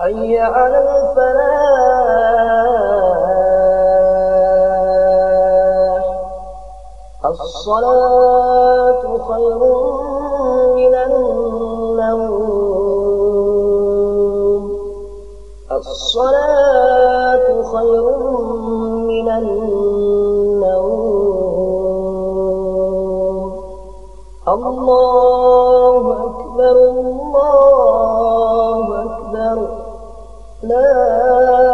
حي على الفلاح. الصلاة خير من النوم. الصلاة خير من النوم. الله لا